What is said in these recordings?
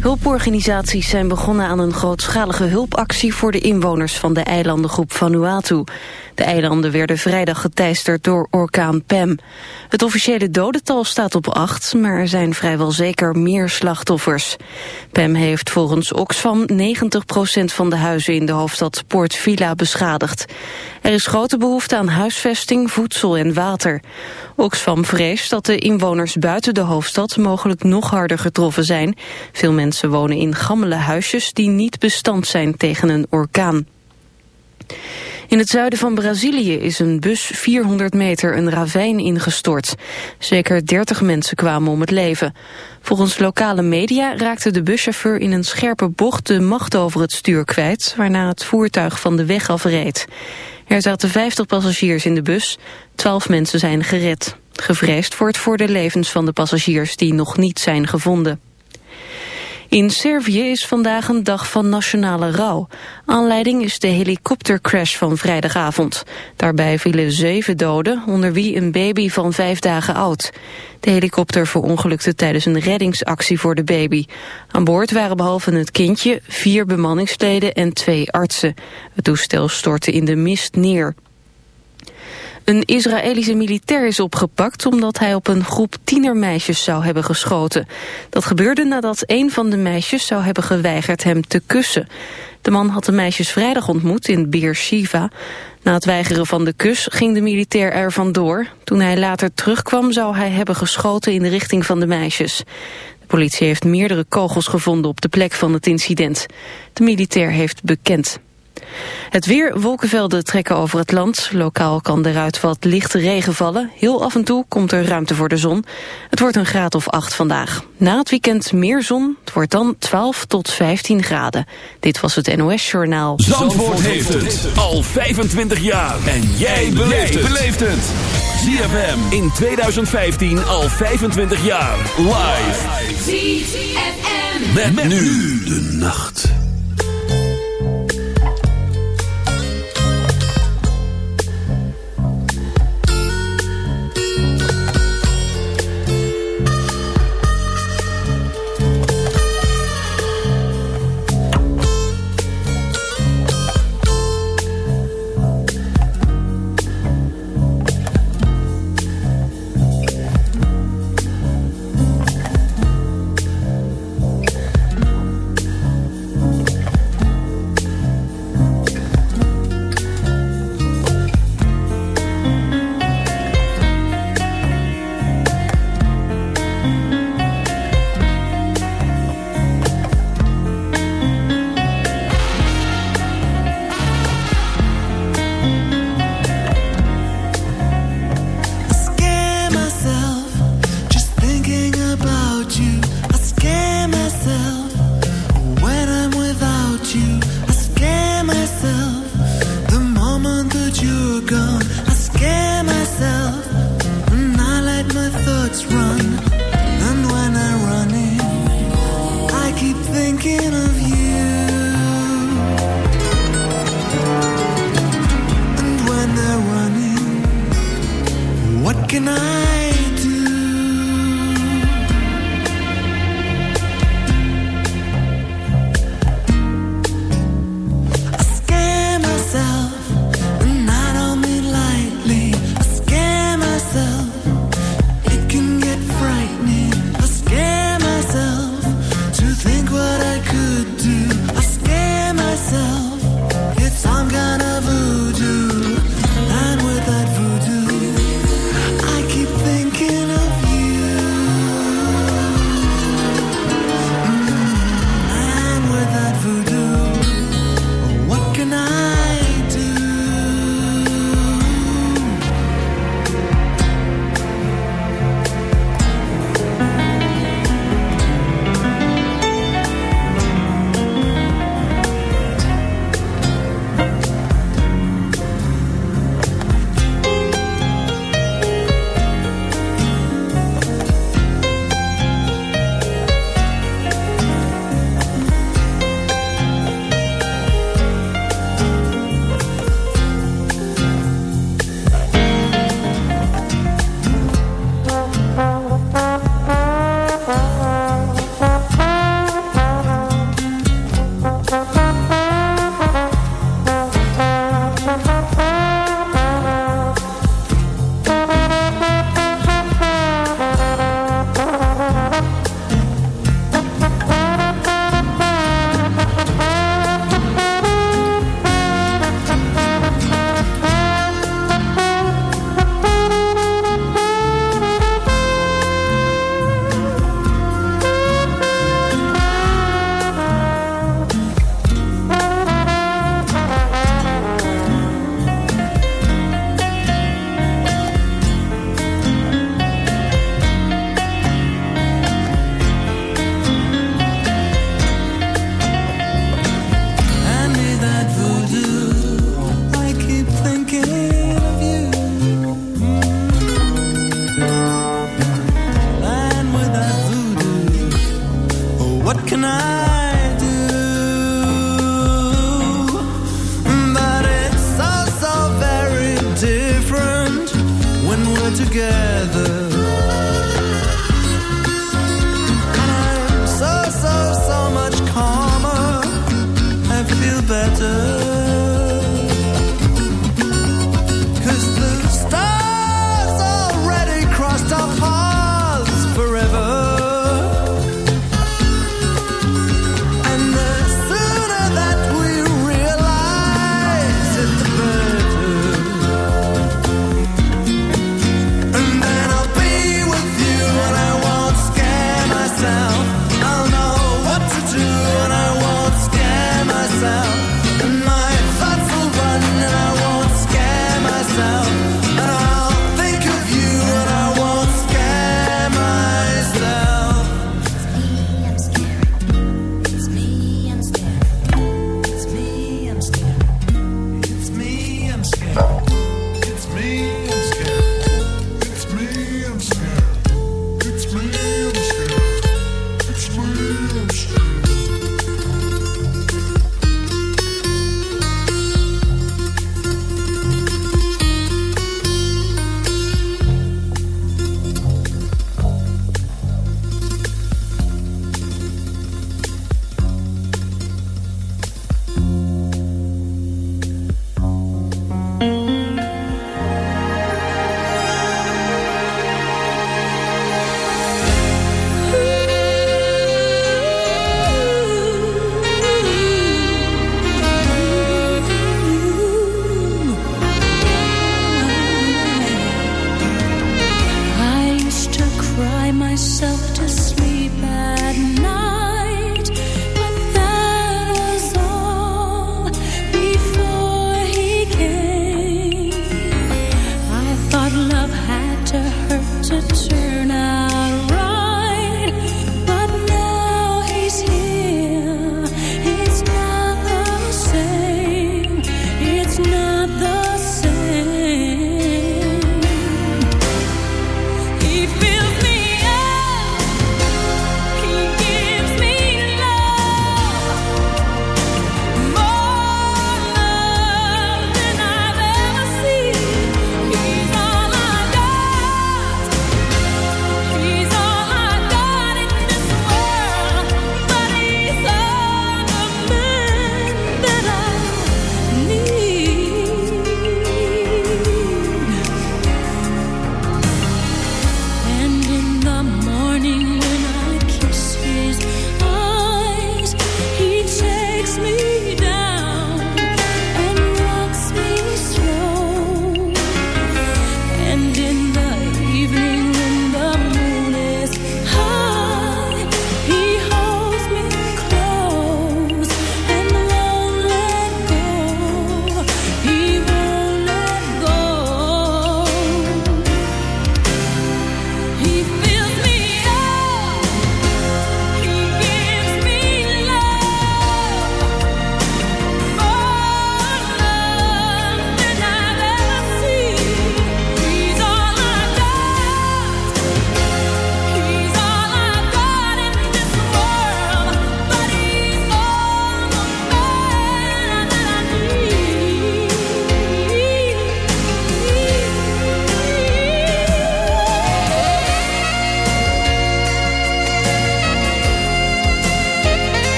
Hulporganisaties zijn begonnen aan een grootschalige hulpactie... voor de inwoners van de eilandengroep Vanuatu. De eilanden werden vrijdag geteisterd door orkaan Pam. Het officiële dodental staat op acht, maar er zijn vrijwel zeker meer slachtoffers. Pam heeft volgens Oxfam 90% van de huizen in de hoofdstad Port Vila beschadigd. Er is grote behoefte aan huisvesting, voedsel en water. Oxfam vreest dat de inwoners buiten de hoofdstad mogelijk nog harder getroffen zijn. Veel mensen wonen in gammele huisjes die niet bestand zijn tegen een orkaan. In het zuiden van Brazilië is een bus 400 meter een ravijn ingestort. Zeker 30 mensen kwamen om het leven. Volgens lokale media raakte de buschauffeur in een scherpe bocht de macht over het stuur kwijt, waarna het voertuig van de weg afreed. Er zaten 50 passagiers in de bus, 12 mensen zijn gered. Gevreesd wordt voor de levens van de passagiers die nog niet zijn gevonden. In Servië is vandaag een dag van nationale rouw. Aanleiding is de helikoptercrash van vrijdagavond. Daarbij vielen zeven doden, onder wie een baby van vijf dagen oud. De helikopter verongelukte tijdens een reddingsactie voor de baby. Aan boord waren behalve het kindje vier bemanningsleden en twee artsen. Het toestel stortte in de mist neer. Een Israëlische militair is opgepakt omdat hij op een groep tienermeisjes zou hebben geschoten. Dat gebeurde nadat een van de meisjes zou hebben geweigerd hem te kussen. De man had de meisjes vrijdag ontmoet in Beersheva. Na het weigeren van de kus ging de militair er vandoor. Toen hij later terugkwam zou hij hebben geschoten in de richting van de meisjes. De politie heeft meerdere kogels gevonden op de plek van het incident. De militair heeft bekend. Het weer, wolkenvelden trekken over het land. Lokaal kan eruit wat lichte regen vallen. Heel af en toe komt er ruimte voor de zon. Het wordt een graad of 8 vandaag. Na het weekend meer zon. Het wordt dan 12 tot 15 graden. Dit was het NOS Journaal. Zandvoort, heeft het al 25 jaar. En jij beleeft het. ZFM in 2015 al 25 jaar. Live. ZFM. met nu de nacht.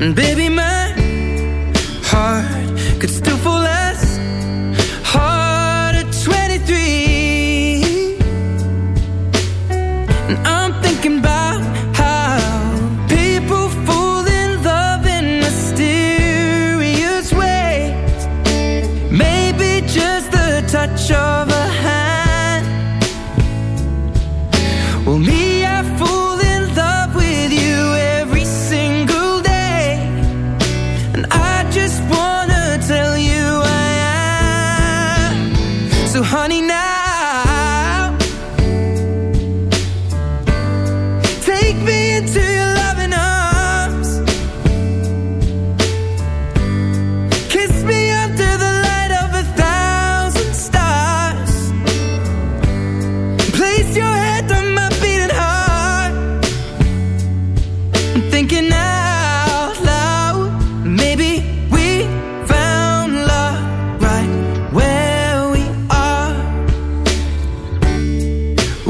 Baby,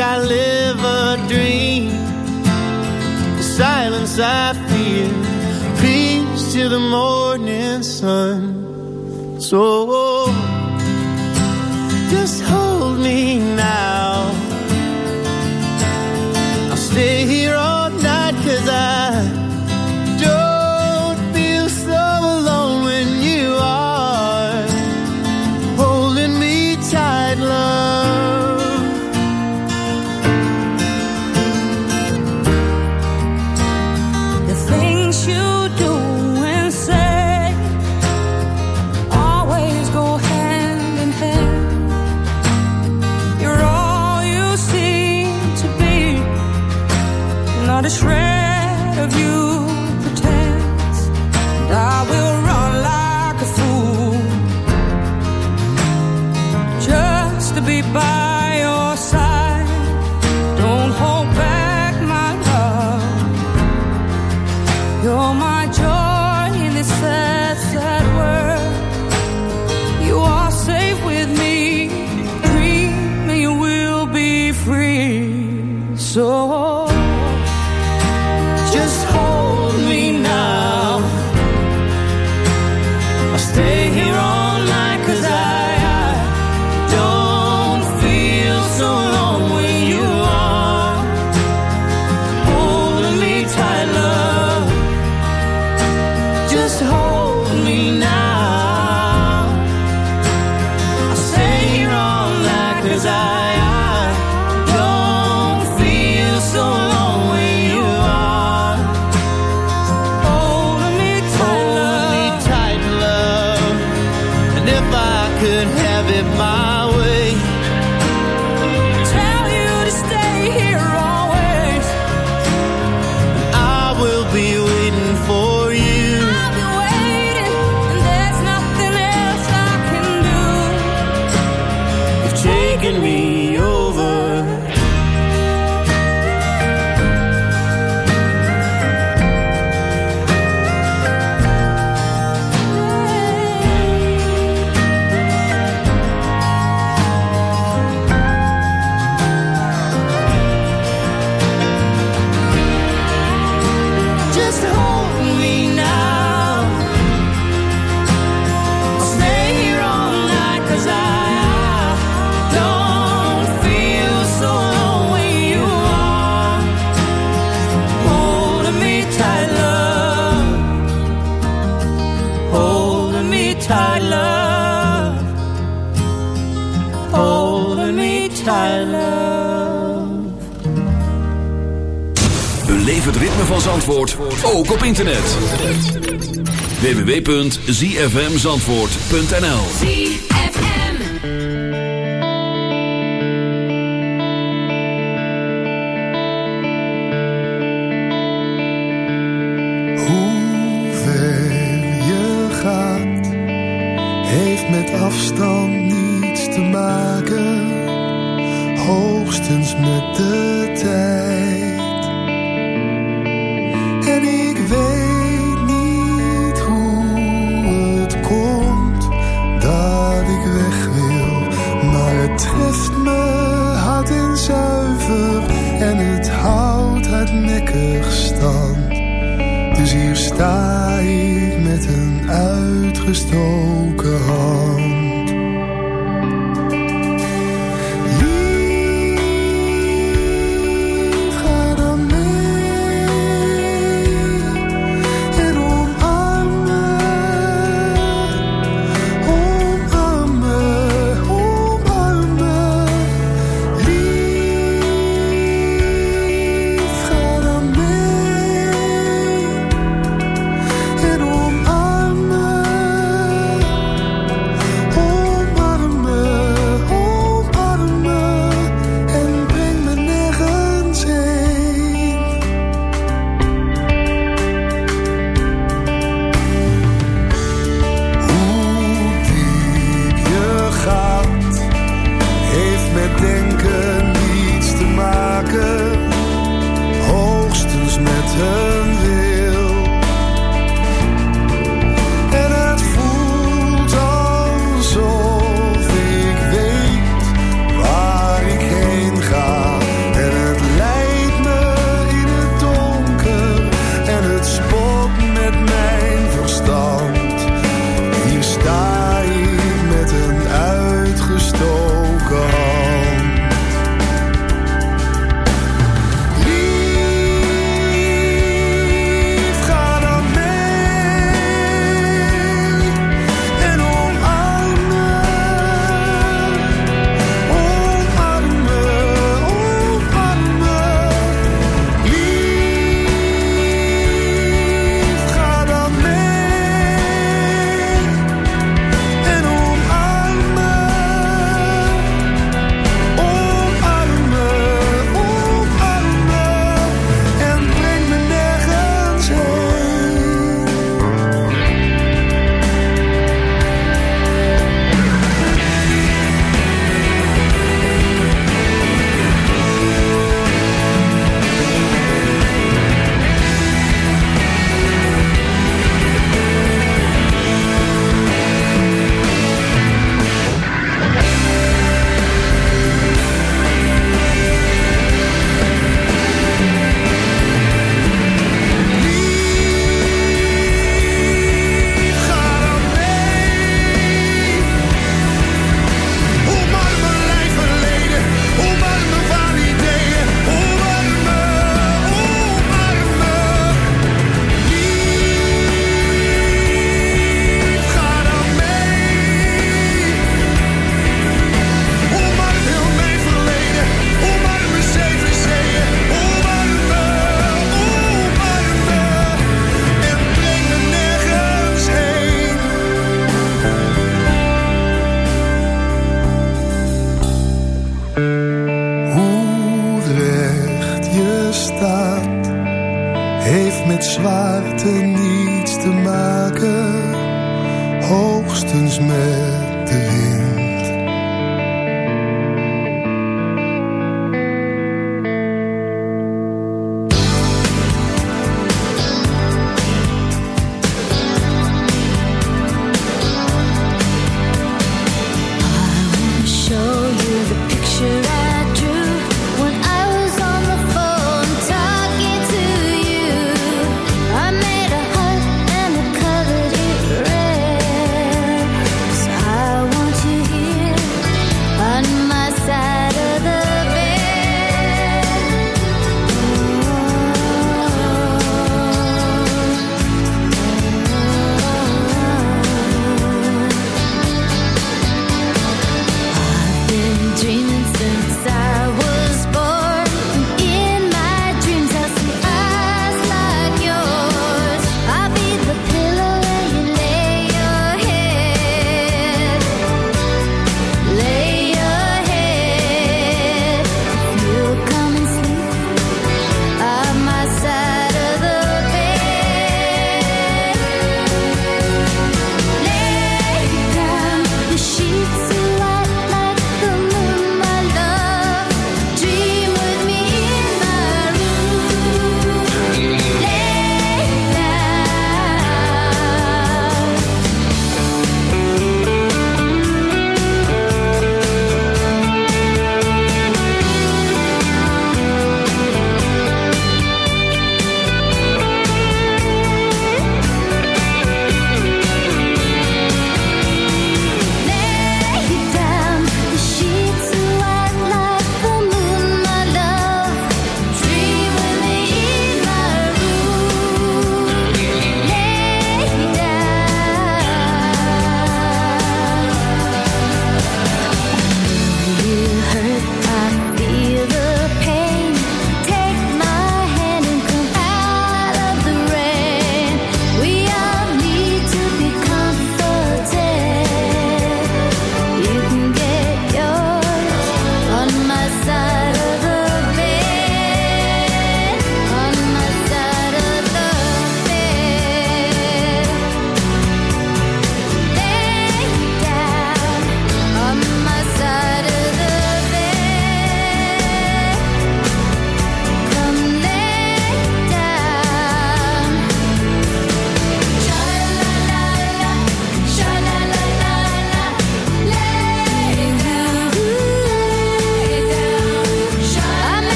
I live www.zfmzandvoort.nl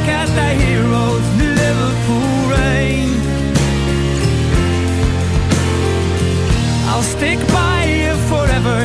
look the heroes Liverpool. I'll stick by you forever